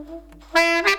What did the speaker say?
Mm-hmm.